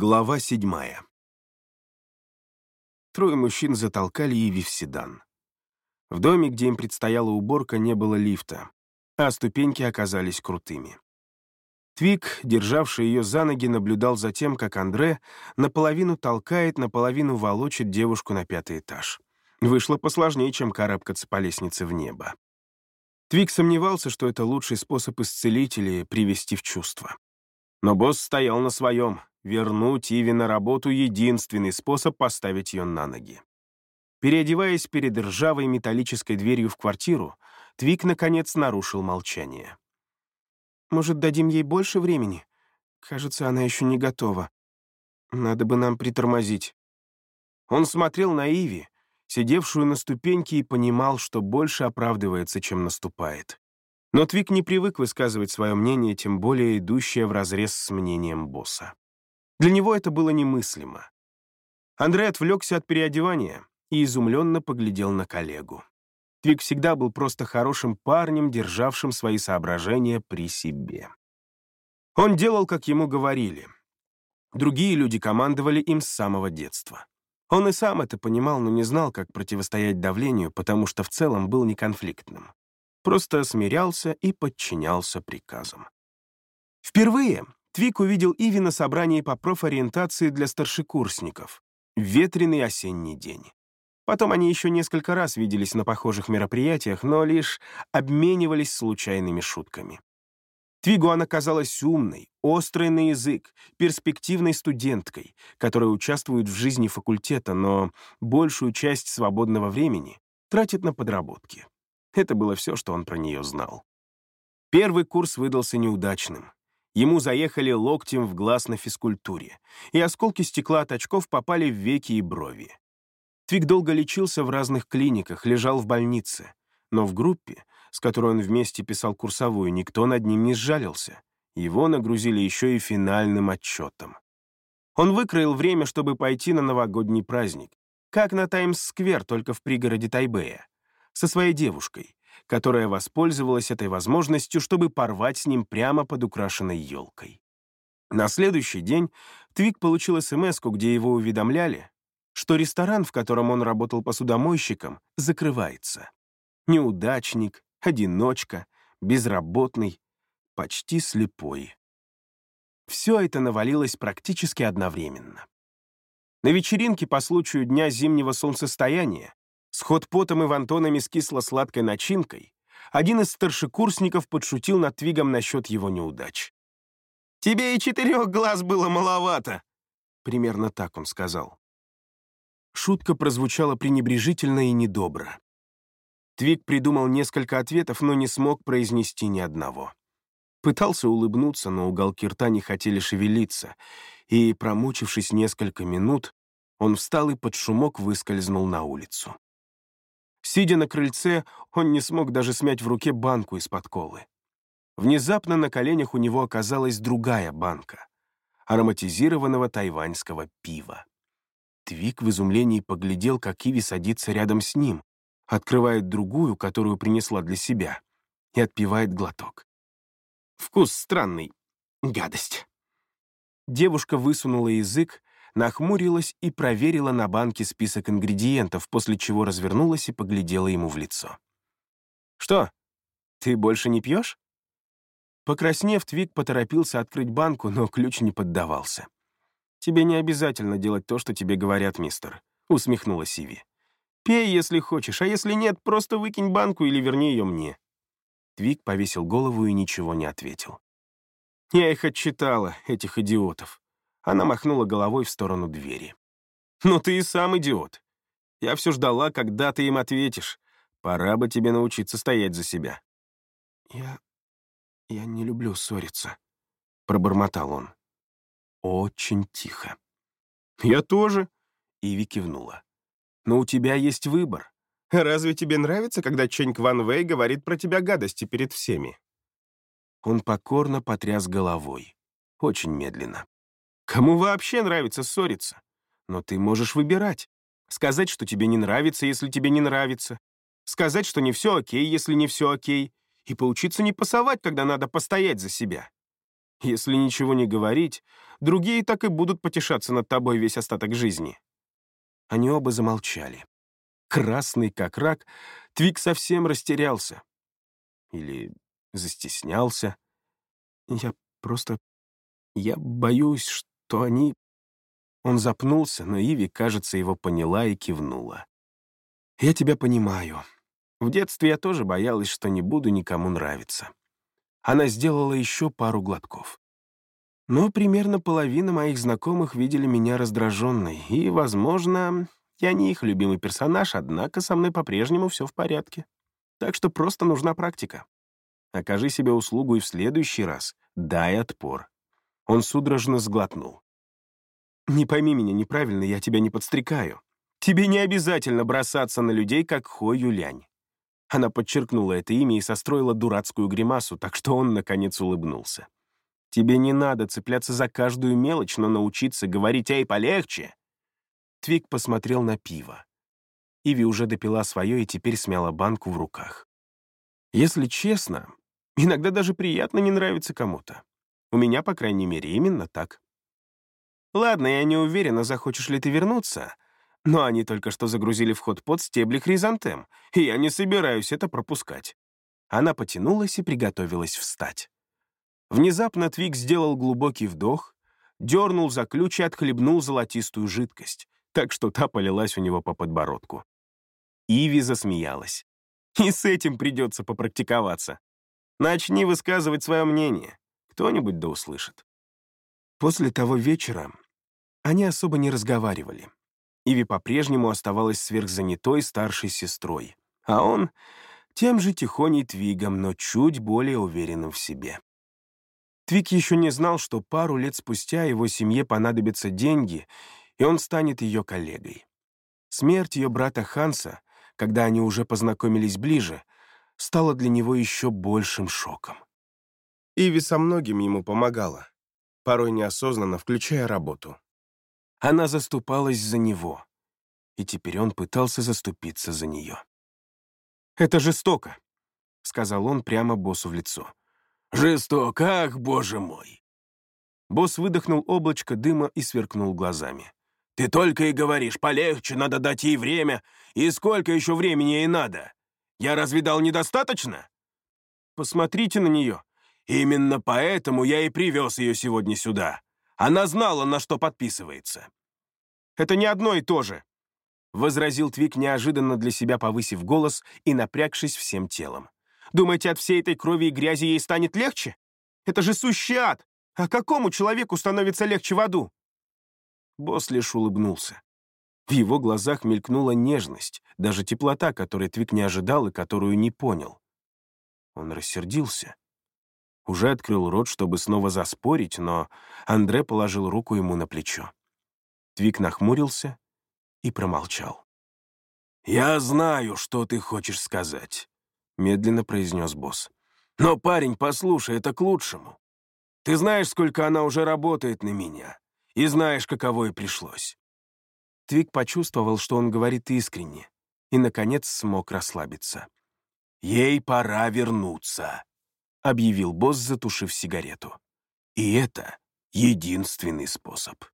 Глава седьмая. Трое мужчин затолкали Иви в седан. В доме, где им предстояла уборка, не было лифта, а ступеньки оказались крутыми. Твик, державший ее за ноги, наблюдал за тем, как Андре наполовину толкает, наполовину волочит девушку на пятый этаж. Вышло посложнее, чем карабкаться по лестнице в небо. Твик сомневался, что это лучший способ исцелить или привести в чувство. Но босс стоял на своем, Вернуть Иви на работу — единственный способ поставить ее на ноги. Переодеваясь перед ржавой металлической дверью в квартиру, Твик, наконец, нарушил молчание. «Может, дадим ей больше времени? Кажется, она еще не готова. Надо бы нам притормозить». Он смотрел на Иви, сидевшую на ступеньке, и понимал, что больше оправдывается, чем наступает. Но Твик не привык высказывать свое мнение, тем более идущее вразрез с мнением босса. Для него это было немыслимо. Андрей отвлекся от переодевания и изумленно поглядел на коллегу. Твик всегда был просто хорошим парнем, державшим свои соображения при себе. Он делал, как ему говорили. Другие люди командовали им с самого детства. Он и сам это понимал, но не знал, как противостоять давлению, потому что в целом был неконфликтным. Просто смирялся и подчинялся приказам. Впервые Твик увидел Иви на собрании по профориентации для старшекурсников. Ветреный осенний день. Потом они еще несколько раз виделись на похожих мероприятиях, но лишь обменивались случайными шутками. Твигу она казалась умной, острой на язык, перспективной студенткой, которая участвует в жизни факультета, но большую часть свободного времени тратит на подработки. Это было все, что он про нее знал. Первый курс выдался неудачным. Ему заехали локтем в глаз на физкультуре, и осколки стекла от очков попали в веки и брови. Твик долго лечился в разных клиниках, лежал в больнице, но в группе, с которой он вместе писал курсовую, никто над ним не сжалился. Его нагрузили еще и финальным отчетом. Он выкроил время, чтобы пойти на новогодний праздник, как на Таймс-сквер, только в пригороде Тайбэя, со своей девушкой, которая воспользовалась этой возможностью, чтобы порвать с ним прямо под украшенной елкой. На следующий день Твик получил смс где его уведомляли, что ресторан, в котором он работал посудомойщиком, закрывается. Неудачник, одиночка, безработный, почти слепой. Все это навалилось практически одновременно. На вечеринке по случаю Дня зимнего солнцестояния с хот-потом и вантонами с кисло-сладкой начинкой один из старшекурсников подшутил над Твигом насчет его неудач. «Тебе и четырех глаз было маловато!» Примерно так он сказал. Шутка прозвучала пренебрежительно и недобро. Твиг придумал несколько ответов, но не смог произнести ни одного. Пытался улыбнуться, но уголки рта не хотели шевелиться, и, промучившись несколько минут, он встал и под шумок выскользнул на улицу. Сидя на крыльце, он не смог даже смять в руке банку из-под колы. Внезапно на коленях у него оказалась другая банка — ароматизированного тайваньского пива. Твик в изумлении поглядел, как Иви садится рядом с ним, открывает другую, которую принесла для себя, и отпивает глоток. Вкус странный. Гадость. Девушка высунула язык, нахмурилась и проверила на банке список ингредиентов, после чего развернулась и поглядела ему в лицо. «Что, ты больше не пьешь?» Покраснев, Твик поторопился открыть банку, но ключ не поддавался. «Тебе не обязательно делать то, что тебе говорят, мистер», — усмехнулась Сиви. «Пей, если хочешь, а если нет, просто выкинь банку или верни ее мне». Твик повесил голову и ничего не ответил. «Я их отчитала, этих идиотов. Она махнула головой в сторону двери. «Ну ты и сам идиот. Я все ждала, когда ты им ответишь. Пора бы тебе научиться стоять за себя». «Я... я не люблю ссориться», — пробормотал он. Очень тихо. «Я тоже», — Иви кивнула. «Но у тебя есть выбор. Разве тебе нравится, когда Ченьк Ван Вэй говорит про тебя гадости перед всеми?» Он покорно потряс головой. Очень медленно. Кому вообще нравится ссориться? Но ты можешь выбирать. Сказать, что тебе не нравится, если тебе не нравится. Сказать, что не все окей, если не все окей. И поучиться не пасовать, когда надо постоять за себя. Если ничего не говорить, другие так и будут потешаться над тобой весь остаток жизни». Они оба замолчали. Красный как рак, Твик совсем растерялся. Или застеснялся. Я просто... Я боюсь, что они... Он запнулся, но Иви, кажется, его поняла и кивнула. «Я тебя понимаю. В детстве я тоже боялась, что не буду никому нравиться». Она сделала еще пару глотков. Но примерно половина моих знакомых видели меня раздраженной, и, возможно, я не их любимый персонаж, однако со мной по-прежнему все в порядке. Так что просто нужна практика. Окажи себе услугу и в следующий раз дай отпор. Он судорожно сглотнул. «Не пойми меня неправильно, я тебя не подстрекаю. Тебе не обязательно бросаться на людей, как Хо Юлянь». Она подчеркнула это имя и состроила дурацкую гримасу, так что он, наконец, улыбнулся. «Тебе не надо цепляться за каждую мелочь, но научиться говорить «Эй, полегче!» Твик посмотрел на пиво. Иви уже допила свое и теперь смяла банку в руках. Если честно, иногда даже приятно не нравится кому-то. У меня, по крайней мере, именно так. Ладно, я не уверена, захочешь ли ты вернуться, но они только что загрузили в ход под стебли хризантем, и я не собираюсь это пропускать. Она потянулась и приготовилась встать. Внезапно Твик сделал глубокий вдох, дернул за ключ и отхлебнул золотистую жидкость, так что та полилась у него по подбородку. Иви засмеялась. «И с этим придется попрактиковаться. Начни высказывать свое мнение. Кто-нибудь да услышит. После того вечера они особо не разговаривали. Иви по-прежнему оставалась сверхзанятой старшей сестрой, а он — тем же тихоней Твигом, но чуть более уверенным в себе. Твик еще не знал, что пару лет спустя его семье понадобятся деньги, и он станет ее коллегой. Смерть ее брата Ханса, когда они уже познакомились ближе, стала для него еще большим шоком. Иви со многим ему помогала, порой неосознанно включая работу. Она заступалась за него, и теперь он пытался заступиться за нее. «Это жестоко», — сказал он прямо боссу в лицо. «Жестоко, ах, боже мой!» Босс выдохнул облачко дыма и сверкнул глазами. «Ты только и говоришь, полегче, надо дать ей время. И сколько еще времени ей надо? Я разве дал недостаточно?» «Посмотрите на нее», Именно поэтому я и привез ее сегодня сюда. Она знала, на что подписывается. Это не одно и то же, — возразил Твик, неожиданно для себя повысив голос и напрягшись всем телом. «Думаете, от всей этой крови и грязи ей станет легче? Это же сущий ад! А какому человеку становится легче в аду?» Босс лишь улыбнулся. В его глазах мелькнула нежность, даже теплота, которой Твик не ожидал и которую не понял. Он рассердился. Уже открыл рот, чтобы снова заспорить, но Андре положил руку ему на плечо. Твик нахмурился и промолчал. «Я знаю, что ты хочешь сказать», — медленно произнес босс. «Но, парень, послушай, это к лучшему. Ты знаешь, сколько она уже работает на меня, и знаешь, каково ей пришлось». Твик почувствовал, что он говорит искренне, и, наконец, смог расслабиться. «Ей пора вернуться», — объявил босс, затушив сигарету. «И это единственный способ».